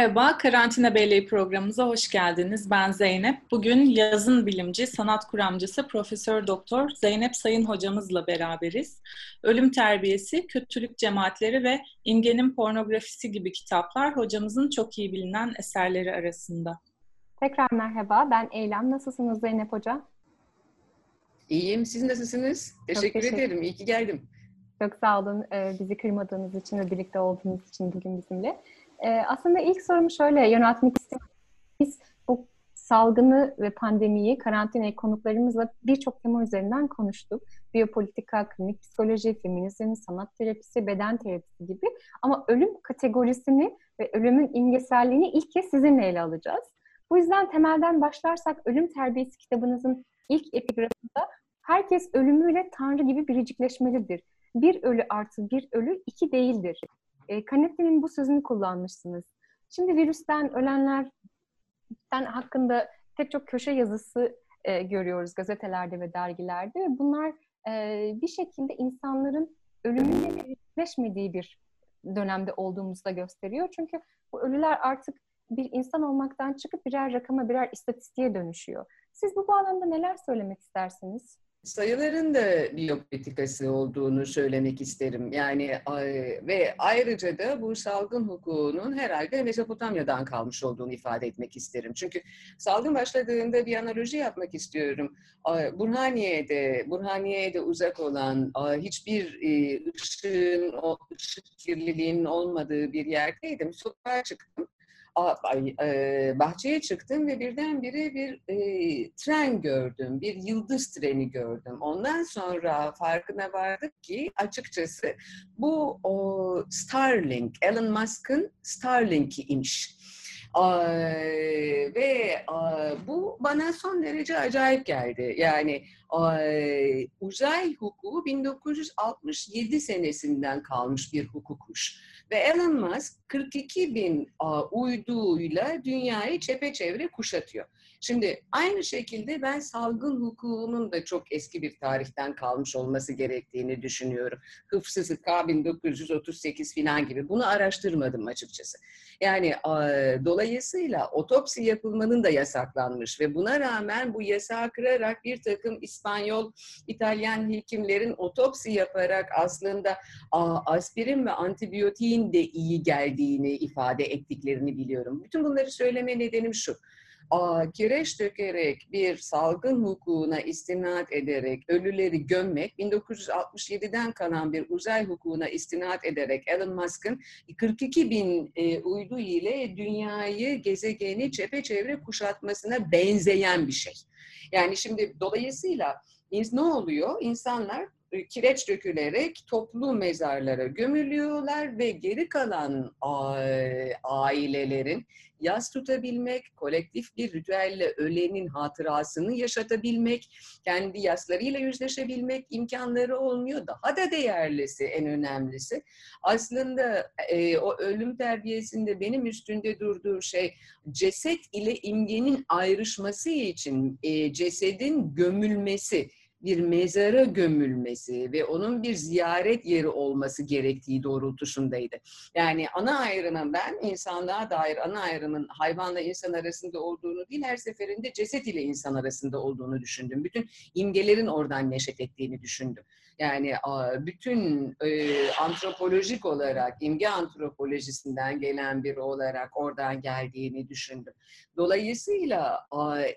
Merhaba, Karantina Belleği programımıza hoş geldiniz. Ben Zeynep. Bugün yazın bilimci, sanat kuramcısı Profesör Doktor Zeynep Sayın hocamızla beraberiz. Ölüm Terbiyesi, Kötülük Cemaatleri ve İmgenin Pornografisi gibi kitaplar hocamızın çok iyi bilinen eserleri arasında. Tekrar merhaba, ben Eylem. Nasılsınız Zeynep Hoca? İyiyim, siz nasılsınız? Teşekkür, teşekkür ederim, iyi ki geldim. Çok sağ olun bizi kırmadığınız için ve birlikte olduğunuz için bugün bizimle. E, aslında ilk sorumu şöyle yöneltmek istiyorum. Biz bu salgını ve pandemiyi karantinaya konuklarımızla birçok tema üzerinden konuştuk. Biyopolitika, klinik psikoloji, feminizm, sanat terapisi, beden terapisi gibi. Ama ölüm kategorisini ve ölümün imgeselliğini ilk kez sizinle ele alacağız. Bu yüzden temelden başlarsak Ölüm Terbiyesi kitabınızın ilk epigrafında herkes ölümüyle Tanrı gibi biricikleşmelidir. Bir ölü artı bir ölü iki değildir. E, Kanepte'nin bu sözünü kullanmışsınız. Şimdi virüsten ölenlerden hakkında pek çok köşe yazısı e, görüyoruz gazetelerde ve dergilerde. Bunlar e, bir şekilde insanların ölümüyle birleşmediği bir dönemde olduğumuzu da gösteriyor. Çünkü bu ölüler artık bir insan olmaktan çıkıp birer rakama, birer istatistiğe dönüşüyor. Siz bu bağlamda neler söylemek istersiniz? Sayıların da biyopolitikası olduğunu söylemek isterim. Yani ve ayrıca da bu salgın hukukunun herhalde Mezopotamya'dan kalmış olduğunu ifade etmek isterim. Çünkü salgın başladığında bir analoji yapmak istiyorum. Burhaniye'de, Burhaniye'de uzak olan hiçbir ışığın, ışık kirliliğinin olmadığı bir yerdeydim. Sokağa çıktım bahçeye çıktım ve birdenbire bir e, tren gördüm, bir yıldız treni gördüm. Ondan sonra farkına vardık ki açıkçası bu o Starlink, Elon Musk'ın Starlink'i imiş. Ee, ve e, bu bana son derece acayip geldi. Yani e, uzay hukuku 1967 senesinden kalmış bir hukukmuş. Ve Elon Musk 42 bin uyduyla dünyayı çepeçevre kuşatıyor. Şimdi aynı şekilde ben salgın hukukunun da çok eski bir tarihten kalmış olması gerektiğini düşünüyorum. Hıfzı K 1938 falan gibi. Bunu araştırmadım açıkçası. Yani dolayısıyla otopsi yapılmanın da yasaklanmış ve buna rağmen bu yasağı kırarak bir takım İspanyol, İtalyan hekimlerin otopsi yaparak aslında aspirin ve antibiyotiğin de iyi geldiğini ifade ettiklerini biliyorum. Bütün bunları söyleme nedenim şu kireç dökerek bir salgın hukukuna istinad ederek ölüleri gömmek, 1967'den kalan bir uzay hukukuna istinad ederek Elon Musk'ın 42 bin e, uydu ile dünyayı, gezegeni çepeçevre kuşatmasına benzeyen bir şey. Yani şimdi dolayısıyla ne oluyor? İnsanlar kireç dökülerek toplu mezarlara gömülüyorlar ve geri kalan ailelerin yas tutabilmek, kolektif bir ritüelle ölenin hatırasını yaşatabilmek, kendi yaslarıyla yüzleşebilmek imkanları olmuyor. Daha da değerlisi, en önemlisi. Aslında e, o ölüm terbiyesinde benim üstünde durduğu şey ceset ile imgenin ayrışması için e, cesedin gömülmesi bir mezara gömülmesi ve onun bir ziyaret yeri olması gerektiği doğrultusundaydı. Yani ana ayrımın ben insanlığa dair ana ayrımın hayvanla insan arasında olduğunu değil her seferinde ceset ile insan arasında olduğunu düşündüm. Bütün imgelerin oradan neşet ettiğini düşündüm. Yani bütün e, antropolojik olarak, imge antropolojisinden gelen bir olarak oradan geldiğini düşündüm. Dolayısıyla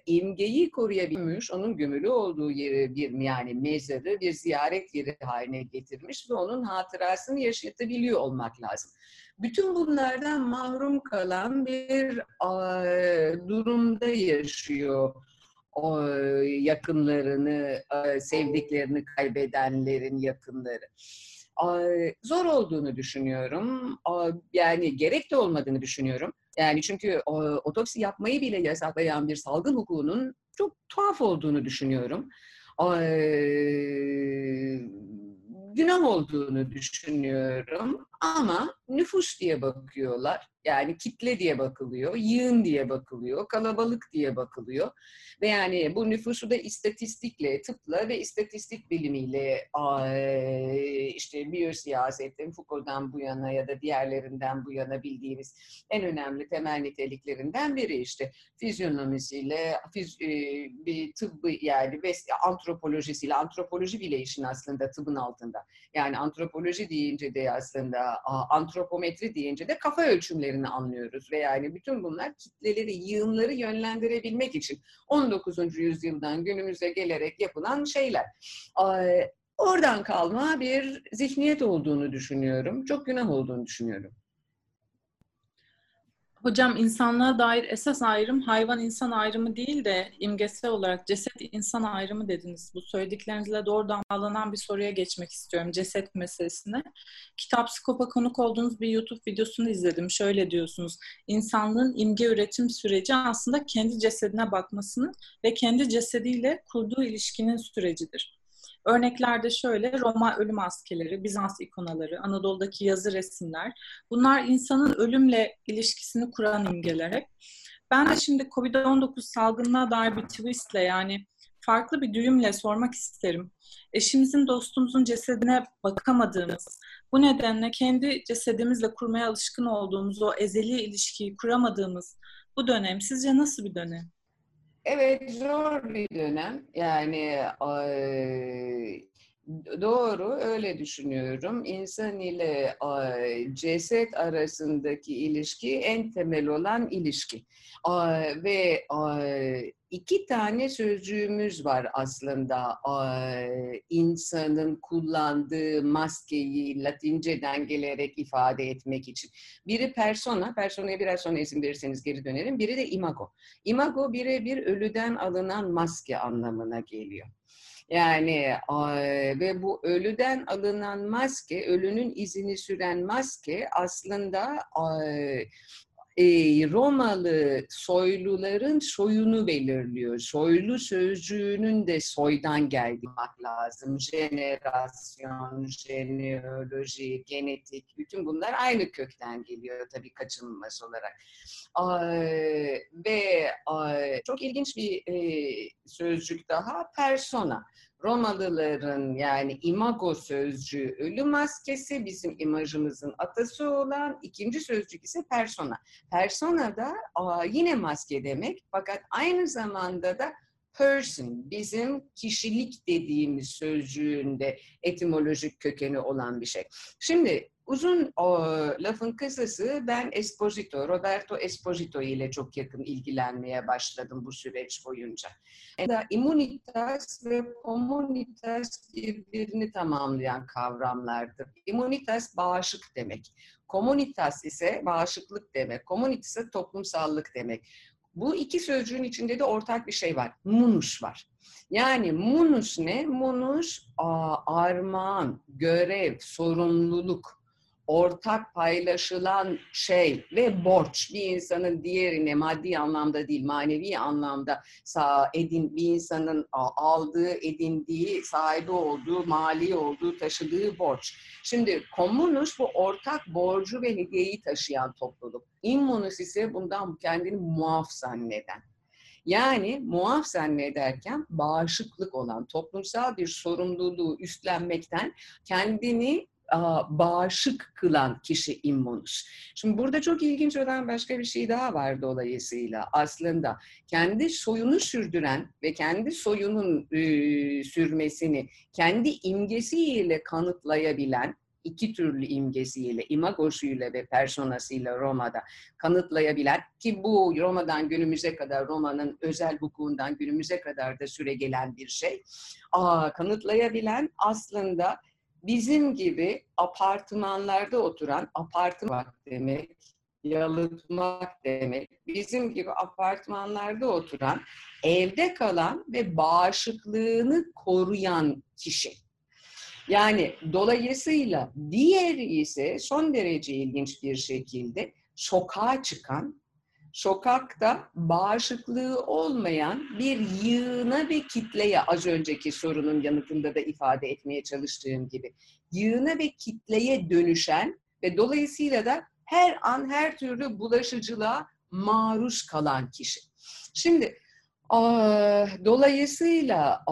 imgeyi koruyabilmiş, onun gömülü olduğu yeri bir yani mezarı, bir ziyaret yeri haline getirmiş ve onun hatırasını yaşatabiliyor olmak lazım. Bütün bunlardan mahrum kalan bir durumda yaşıyor o yakınlarını, sevdiklerini kaybedenlerin yakınları. Zor olduğunu düşünüyorum. Yani gerek de olmadığını düşünüyorum. Yani çünkü otopsi yapmayı bile yasaklayan bir salgın hukukunun çok tuhaf olduğunu düşünüyorum. Günah olduğunu düşünüyorum. ama nüfus diye bakıyorlar. Yani kitle diye bakılıyor, yığın diye bakılıyor, kalabalık diye bakılıyor. Ve yani bu nüfusu da istatistikle, tıpla ve istatistik bilimiyle işte biyosiyasetin Foucault'dan bu yana ya da diğerlerinden bu yana bildiğimiz en önemli temel niteliklerinden biri işte fizyonomisiyle, fiz, bir tıbbı yani antropolojisiyle, antropoloji bile işin aslında tıbbın altında. Yani antropoloji deyince de aslında antropometri deyince de kafa ölçümlerini anlıyoruz ve yani bütün bunlar kitleleri, yığınları yönlendirebilmek için 19. yüzyıldan günümüze gelerek yapılan şeyler. Oradan kalma bir zihniyet olduğunu düşünüyorum. Çok günah olduğunu düşünüyorum. Hocam insanlığa dair esas ayrım hayvan insan ayrımı değil de imgesel olarak ceset insan ayrımı dediniz. Bu söylediklerinizle doğrudan bağlanan bir soruya geçmek istiyorum ceset meselesine. Kitap Skop'a konuk olduğunuz bir YouTube videosunu izledim. Şöyle diyorsunuz. İnsanlığın imge üretim süreci aslında kendi cesedine bakmasının ve kendi cesediyle kurduğu ilişkinin sürecidir. Örneklerde şöyle Roma ölüm askeleri, Bizans ikonaları, Anadolu'daki yazı resimler. Bunlar insanın ölümle ilişkisini kuran imgeler hep. Ben de şimdi COVID-19 salgınına dair bir twistle yani farklı bir düğümle sormak isterim. Eşimizin, dostumuzun cesedine bakamadığımız, bu nedenle kendi cesedimizle kurmaya alışkın olduğumuz o ezeli ilişkiyi kuramadığımız bu dönem sizce nasıl bir dönem? Evet zor bir dönem. Yani doğru öyle düşünüyorum. İnsan ile ceset arasındaki ilişki en temel olan ilişki. Ve iki tane sözcüğümüz var aslında insanın kullandığı maskeyi Latinceden gelerek ifade etmek için. Biri persona, personaya biraz sonra izin verirseniz geri dönerim. Biri de imago. Imago birebir ölüden alınan maske anlamına geliyor. Yani ve bu ölüden alınan maske, ölünün izini süren maske aslında e, Romalı soyluların soyunu belirliyor. Soylu sözcüğünün de soydan geldiği lazım. Jenerasyon, jeneoloji, genetik, bütün bunlar aynı kökten geliyor tabii kaçınılmaz olarak. Ee, ve e, çok ilginç bir e, sözcük daha, persona. Romalıların yani imago sözcüğü ölü maskesi bizim imajımızın atası olan ikinci sözcük ise persona. Persona da yine maske demek fakat aynı zamanda da person bizim kişilik dediğimiz sözcüğünde etimolojik kökeni olan bir şey. Şimdi uzun o, lafın kısası ben Esposito, Roberto Esposito ile çok yakın ilgilenmeye başladım bu süreç boyunca. Da immunitas ve communitas birbirini tamamlayan kavramlardır. Immunitas bağışık demek. Communitas ise bağışıklık demek. Communitas ise toplumsallık demek. Bu iki sözcüğün içinde de ortak bir şey var. Munus var. Yani munus ne? Munus armağan, görev, sorumluluk ortak paylaşılan şey ve borç bir insanın diğerine maddi anlamda değil manevi anlamda edin bir insanın aldığı, edindiği, sahibi olduğu, mali olduğu, taşıdığı borç. Şimdi komünus bu ortak borcu ve hediyeyi taşıyan topluluk. İmmunus ise bundan kendini muaf zanneden. Yani muaf zannederken bağışıklık olan toplumsal bir sorumluluğu üstlenmekten kendini bağışık kılan kişi immunus. Şimdi burada çok ilginç olan başka bir şey daha var dolayısıyla. Aslında kendi soyunu sürdüren ve kendi soyunun e, sürmesini kendi imgesiyle kanıtlayabilen iki türlü imgesiyle, imagosuyla ve personasıyla Roma'da kanıtlayabilen ki bu Roma'dan günümüze kadar, Roma'nın özel hukukundan günümüze kadar da süre gelen bir şey. Aa, kanıtlayabilen aslında bizim gibi apartmanlarda oturan, apartman demek, yalıtmak demek, bizim gibi apartmanlarda oturan, evde kalan ve bağışıklığını koruyan kişi. Yani dolayısıyla diğeri ise son derece ilginç bir şekilde sokağa çıkan sokakta bağışıklığı olmayan bir yığına ve kitleye az önceki sorunun yanıtında da ifade etmeye çalıştığım gibi yığına ve kitleye dönüşen ve dolayısıyla da her an her türlü bulaşıcılığa maruz kalan kişi. Şimdi Dolayısıyla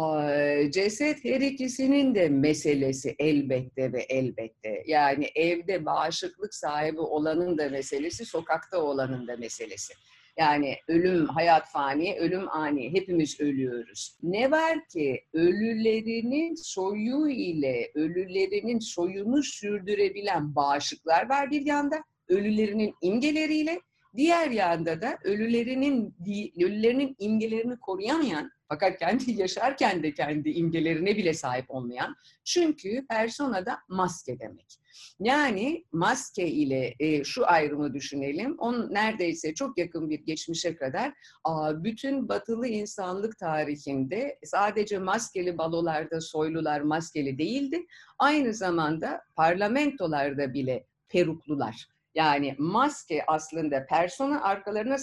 ceset her ikisinin de meselesi elbette ve elbette. Yani evde bağışıklık sahibi olanın da meselesi, sokakta olanın da meselesi. Yani ölüm, hayat fani, ölüm ani. Hepimiz ölüyoruz. Ne var ki ölülerinin soyu ile ölülerinin soyunu sürdürebilen bağışıklar var bir yanda. Ölülerinin imgeleriyle Diğer yanda da ölülerinin ölülerinin imgelerini koruyamayan fakat kendi yaşarken de kendi imgelerine bile sahip olmayan çünkü persona da maske demek. Yani maske ile e, şu ayrımı düşünelim. On neredeyse çok yakın bir geçmişe kadar a, bütün batılı insanlık tarihinde sadece maskeli balolarda soylular maskeli değildi. Aynı zamanda parlamentolarda bile peruklular yani maske aslında persona arkalarına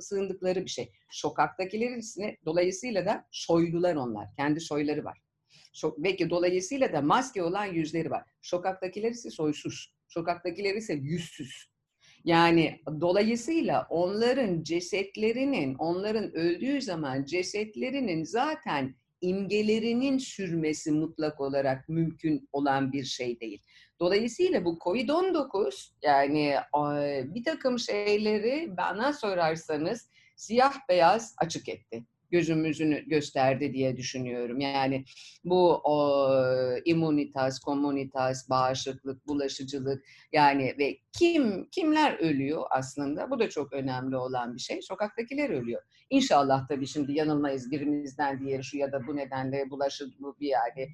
sığındıkları bir şey. Sokaktakilerin içine dolayısıyla da soylular onlar. Kendi soyları var. Belki dolayısıyla da maske olan yüzleri var. Sokaktakiler ise soysuz. Sokaktakiler ise yüzsüz. Yani dolayısıyla onların cesetlerinin, onların öldüğü zaman cesetlerinin zaten imgelerinin sürmesi mutlak olarak mümkün olan bir şey değil. Dolayısıyla bu COVID-19 yani bir takım şeyleri bana sorarsanız siyah beyaz açık etti gözümüzün gösterdi diye düşünüyorum. Yani bu o, imunitas, kommunitas, bağışıklık, bulaşıcılık yani ve kim kimler ölüyor aslında bu da çok önemli olan bir şey. Sokaktakiler ölüyor. İnşallah tabii şimdi yanılmayız birimizden diğeri şu ya da bu nedenle bulaşır bu bir yani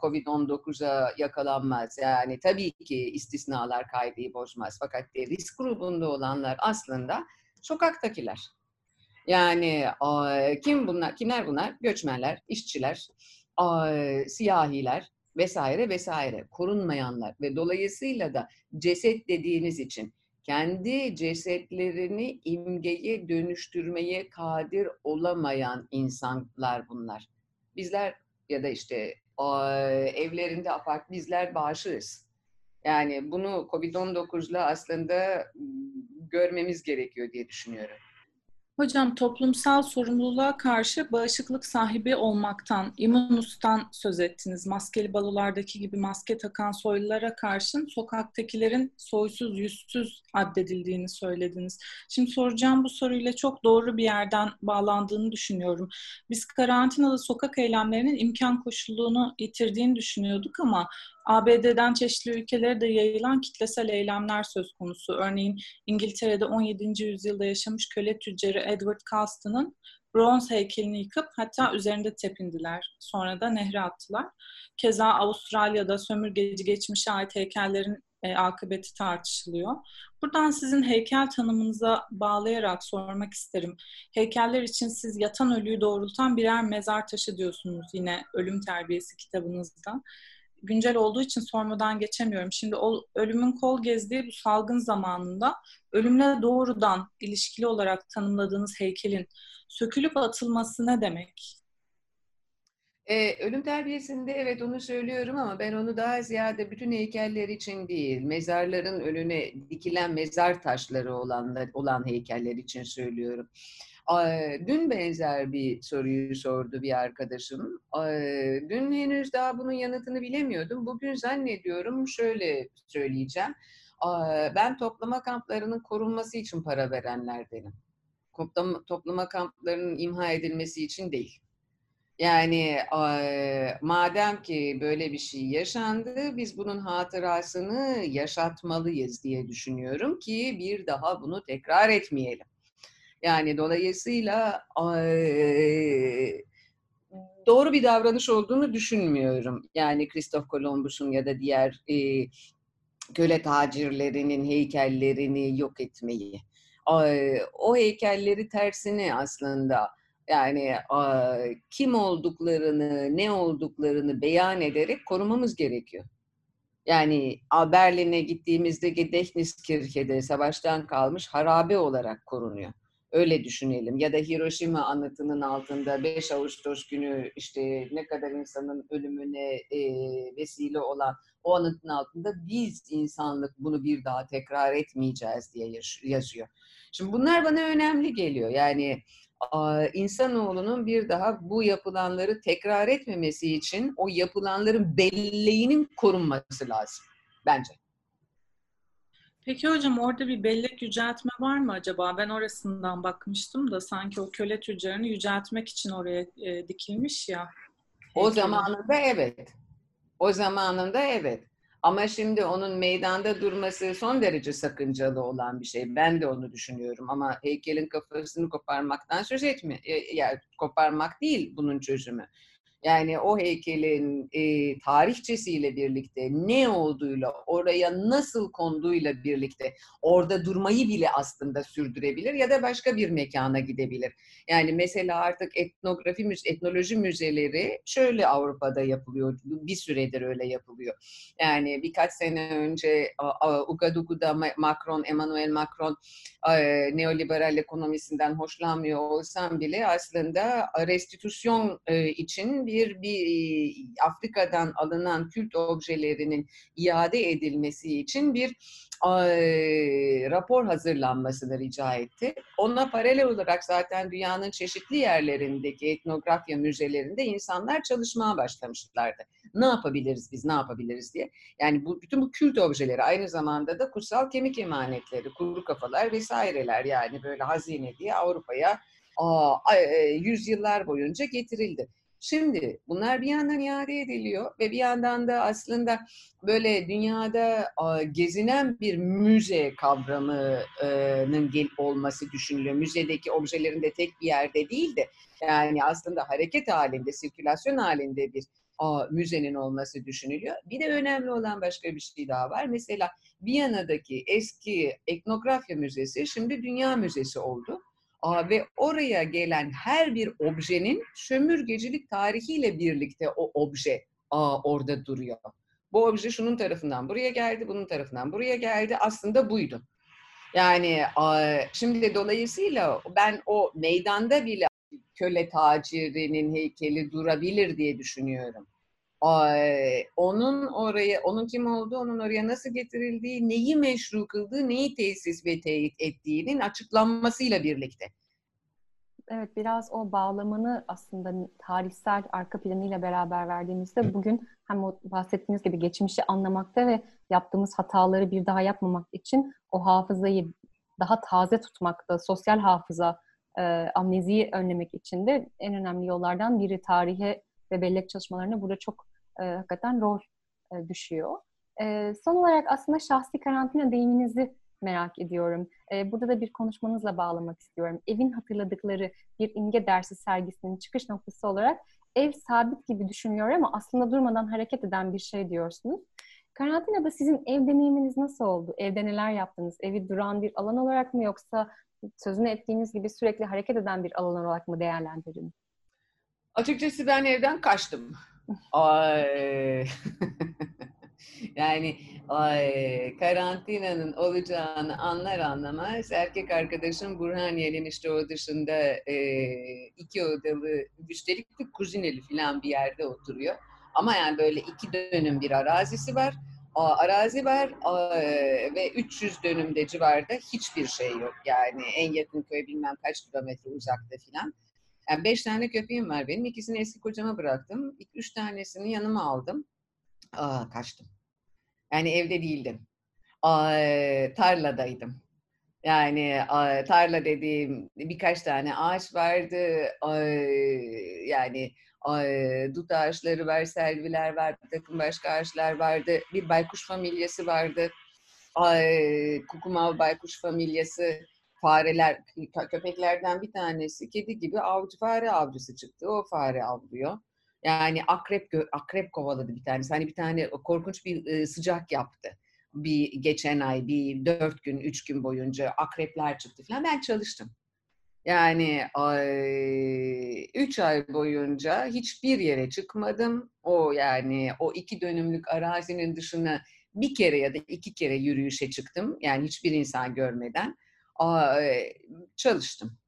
Covid-19'a yakalanmaz. Yani tabii ki istisnalar kaydı bozmaz. Fakat risk grubunda olanlar aslında sokaktakiler. Yani kim bunlar? Kimler bunlar? Göçmenler, işçiler, siyahiler vesaire vesaire. Korunmayanlar ve dolayısıyla da ceset dediğiniz için kendi cesetlerini imgeye dönüştürmeye kadir olamayan insanlar bunlar. Bizler ya da işte evlerinde apart bizler bağışırız. Yani bunu Covid-19'la aslında görmemiz gerekiyor diye düşünüyorum. Hocam toplumsal sorumluluğa karşı bağışıklık sahibi olmaktan, imunustan söz ettiniz. Maskeli balolardaki gibi maske takan soylulara karşın sokaktakilerin soysuz, yüzsüz addedildiğini söylediniz. Şimdi soracağım bu soruyla çok doğru bir yerden bağlandığını düşünüyorum. Biz karantinada sokak eylemlerinin imkan koşulluğunu yitirdiğini düşünüyorduk ama ABD'den çeşitli ülkelere de yayılan kitlesel eylemler söz konusu. Örneğin İngiltere'de 17. yüzyılda yaşamış köle tüccarı Edward Carston'ın bronz heykelini yıkıp hatta üzerinde tepindiler. Sonra da nehre attılar. Keza Avustralya'da sömürgeci geçmişe ait heykellerin e, akıbeti tartışılıyor. Buradan sizin heykel tanımınıza bağlayarak sormak isterim. Heykeller için siz yatan ölüyü doğrultan birer mezar taşı diyorsunuz yine Ölüm Terbiyesi kitabınızda güncel olduğu için sormadan geçemiyorum. Şimdi o ölümün kol gezdiği bu salgın zamanında ölümle doğrudan ilişkili olarak tanımladığınız heykelin sökülüp atılması ne demek? Ee, ölüm terbiyesinde evet onu söylüyorum ama ben onu daha ziyade bütün heykeller için değil, mezarların önüne dikilen mezar taşları olanlar, olan heykeller için söylüyorum. Dün benzer bir soruyu sordu bir arkadaşım. Dün henüz daha bunun yanıtını bilemiyordum. Bugün zannediyorum şöyle söyleyeceğim. Ben toplama kamplarının korunması için para verenlerdenim. Toplama, toplama kamplarının imha edilmesi için değil. Yani madem ki böyle bir şey yaşandı, biz bunun hatırasını yaşatmalıyız diye düşünüyorum ki bir daha bunu tekrar etmeyelim. Yani dolayısıyla doğru bir davranış olduğunu düşünmüyorum. Yani Kristof Kolombus'un ya da diğer köle tacirlerinin heykellerini yok etmeyi. O heykelleri tersine aslında yani kim olduklarını, ne olduklarını beyan ederek korumamız gerekiyor. Yani Berlin'e gittiğimizde Gedächtniskirche'de savaştan kalmış harabe olarak korunuyor. Öyle düşünelim. Ya da Hiroşima anıtının altında 5 Ağustos günü işte ne kadar insanın ölümüne e, vesile olan o anıtın altında biz insanlık bunu bir daha tekrar etmeyeceğiz diye yazıyor. Şimdi bunlar bana önemli geliyor. Yani insanoğlunun bir daha bu yapılanları tekrar etmemesi için o yapılanların belleğinin korunması lazım bence. Peki hocam orada bir bellek yüceltme var mı acaba? Ben orasından bakmıştım da sanki o köle tüccarını yüceltmek için oraya e, dikilmiş ya. O zamanında evet. O zamanında evet. Ama şimdi onun meydanda durması son derece sakıncalı olan bir şey. Ben de onu düşünüyorum ama heykelin kafasını koparmaktan söz etme. E, yani koparmak değil bunun çözümü. Yani o heykelin e, tarihçesiyle birlikte ne olduğuyla, oraya nasıl konduğuyla birlikte orada durmayı bile aslında sürdürebilir ya da başka bir mekana gidebilir. Yani mesela artık etnografi, etnoloji müzeleri şöyle Avrupa'da yapılıyor, bir süredir öyle yapılıyor. Yani birkaç sene önce Ugadugu'da Macron, Emmanuel Macron neoliberal ekonomisinden hoşlanmıyor olsam bile aslında restitüsyon için bir, bir Afrika'dan alınan kült objelerinin iade edilmesi için bir e, rapor hazırlanmasını rica etti. Ona paralel olarak zaten dünyanın çeşitli yerlerindeki etnografya müzelerinde insanlar çalışmaya başlamışlardı. Ne yapabiliriz biz, ne yapabiliriz diye. Yani bu bütün bu kült objeleri aynı zamanda da kutsal kemik emanetleri, kuru kafalar vesaireler yani böyle hazine diye Avrupa'ya yüzyıllar boyunca getirildi. Şimdi bunlar bir yandan iade ediliyor ve bir yandan da aslında böyle dünyada gezinen bir müze kavramının olması düşünülüyor. Müzedeki objelerin de tek bir yerde değil de yani aslında hareket halinde, sirkülasyon halinde bir müzenin olması düşünülüyor. Bir de önemli olan başka bir şey daha var. Mesela Viyana'daki eski etnografya müzesi şimdi dünya müzesi oldu ve oraya gelen her bir objenin sömürgecilik tarihiyle birlikte o obje orada duruyor. Bu obje şunun tarafından buraya geldi, bunun tarafından buraya geldi. Aslında buydu. Yani şimdi dolayısıyla ben o meydanda bile köle tacirinin heykeli durabilir diye düşünüyorum onun oraya, onun kim olduğu, onun oraya nasıl getirildiği, neyi meşru kıldığı, neyi tesis ve teyit ettiğinin açıklanmasıyla birlikte. Evet, biraz o bağlamını aslında tarihsel arka planıyla beraber verdiğimizde bugün hem o bahsettiğiniz gibi geçmişi anlamakta ve yaptığımız hataları bir daha yapmamak için o hafızayı daha taze tutmakta, sosyal hafıza, e, amneziyi önlemek için de en önemli yollardan biri tarihe ve bellek çalışmalarına burada çok e, hakikaten rol e, düşüyor. E, son olarak aslında şahsi karantina deyiminizi merak ediyorum. E, burada da bir konuşmanızla bağlamak istiyorum. Evin hatırladıkları bir imge dersi sergisinin çıkış noktası olarak ev sabit gibi düşünüyor ama aslında durmadan hareket eden bir şey diyorsunuz. Karantinada sizin ev deneyiminiz nasıl oldu? Evde neler yaptınız? Evi duran bir alan olarak mı yoksa sözünü ettiğiniz gibi sürekli hareket eden bir alan olarak mı değerlendirdiniz? Açıkçası ben evden kaçtım. Yani ay, karantinanın olacağını anlar anlamaz erkek arkadaşım Burhaniye'nin işte o dışında e, iki odalı üstelik de kuzineli falan bir yerde oturuyor. Ama yani böyle iki dönüm bir arazisi var. A, arazi var a, ve 300 dönümde civarda hiçbir şey yok. Yani en yakın köy bilmem kaç kilometre uzakta filan. Yani beş tane köpeğim var benim. İkisini eski kocama bıraktım. İlk üç tanesini yanıma aldım. Aa, kaçtım. Yani evde değildim. Aa, tarladaydım. Yani tarla dediğim birkaç tane ağaç vardı. Yani dut ağaçları var, selviler var, bir takım başka ağaçlar vardı. Bir baykuş familyası vardı. Kukumav baykuş familyası fareler, köpeklerden bir tanesi kedi gibi avcı fare avcısı çıktı. O fare avlıyor. Yani akrep akrep kovaladı bir tanesi. Hani bir tane korkunç bir sıcak yaptı. Bir geçen ay bir dört gün, üç gün boyunca akrepler çıktı falan. Ben çalıştım. Yani ay, üç ay boyunca hiçbir yere çıkmadım. O yani o iki dönümlük arazinin dışına bir kere ya da iki kere yürüyüşe çıktım. Yani hiçbir insan görmeden çalıştım.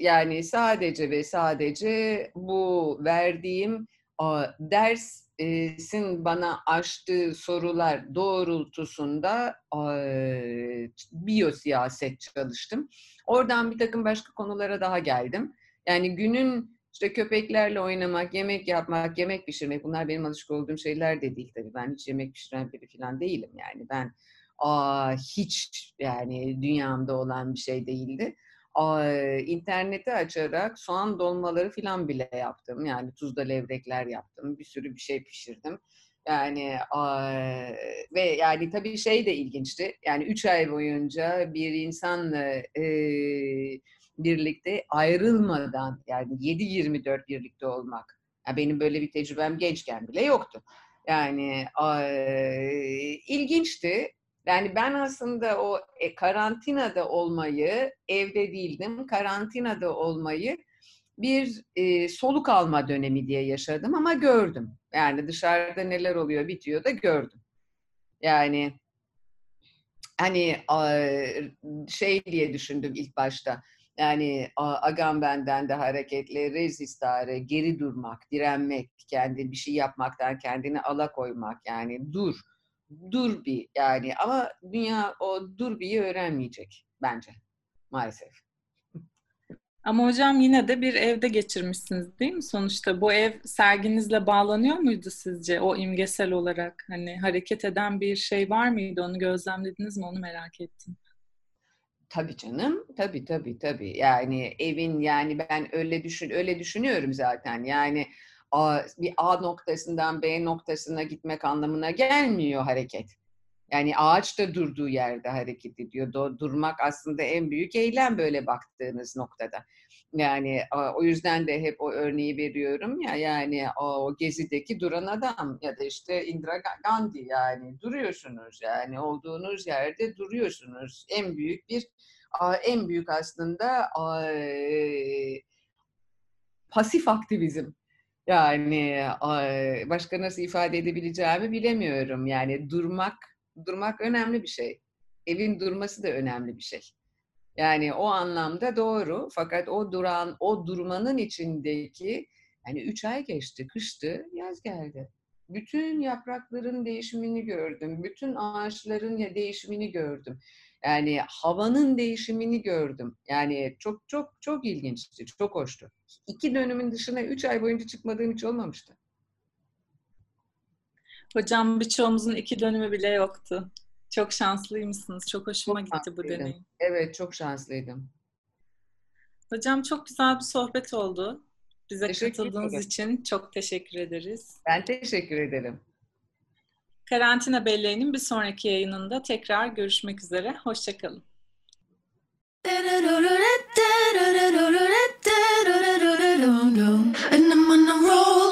Yani sadece ve sadece bu verdiğim dersin bana açtığı sorular doğrultusunda biyosiyaset çalıştım. Oradan bir takım başka konulara daha geldim. Yani günün işte köpeklerle oynamak, yemek yapmak, yemek pişirmek bunlar benim alışık olduğum şeyler de değil tabii. Ben hiç yemek pişiren biri falan değilim yani. Ben aa, hiç yani dünyamda olan bir şey değildi. İnterneti açarak soğan dolmaları falan bile yaptım. Yani tuzda levrekler yaptım. Bir sürü bir şey pişirdim. Yani ve yani tabii şey de ilginçti. Yani üç ay boyunca bir insanla e, birlikte ayrılmadan yani 7-24 birlikte olmak. Yani benim böyle bir tecrübem gençken bile yoktu. Yani ilginçti. Yani ben aslında o e, karantinada olmayı, evde değildim, karantinada olmayı bir e, soluk alma dönemi diye yaşadım ama gördüm. Yani dışarıda neler oluyor, bitiyor da gördüm. Yani hani şey diye düşündüm ilk başta. Yani agam benden de hareketle rezistare, geri durmak, direnmek, kendi bir şey yapmaktan kendini alakoymak yani dur, dur bir yani ama dünya o dur bir'i öğrenmeyecek bence maalesef. Ama hocam yine de bir evde geçirmişsiniz değil mi sonuçta? Bu ev serginizle bağlanıyor muydu sizce o imgesel olarak? Hani hareket eden bir şey var mıydı? Onu gözlemlediniz mi? Onu merak ettim. Tabii canım. Tabii tabii tabii. Yani evin yani ben öyle düşün öyle düşünüyorum zaten. Yani Bir A noktasından B noktasına gitmek anlamına gelmiyor hareket. Yani ağaç da durduğu yerde hareket ediyor. Durmak aslında en büyük eylem böyle baktığınız noktada. Yani o yüzden de hep o örneği veriyorum ya yani o gezideki duran adam ya da işte Indira Gandhi yani duruyorsunuz yani olduğunuz yerde duruyorsunuz. En büyük bir en büyük aslında pasif aktivizm. Yani başka nasıl ifade edebileceğimi bilemiyorum. Yani durmak durmak önemli bir şey. Evin durması da önemli bir şey. Yani o anlamda doğru. Fakat o duran, o durmanın içindeki yani üç ay geçti, kıştı, yaz geldi. Bütün yaprakların değişimini gördüm. Bütün ağaçların değişimini gördüm. Yani havanın değişimini gördüm. Yani çok çok çok ilginçti, çok hoştu. İki dönümün dışına üç ay boyunca çıkmadığım hiç olmamıştı. Hocam birçoğumuzun iki dönümü bile yoktu. Çok şanslıymışsınız. Çok hoşuma çok gitti bu deneyim. Evet, çok şanslıydım. Hocam çok güzel bir sohbet oldu. Bize teşekkür katıldığınız ederim. için çok teşekkür ederiz. Ben teşekkür ederim. Karantina Belleği'nin bir sonraki yayınında tekrar görüşmek üzere. Hoşçakalın. And I'm on a roll.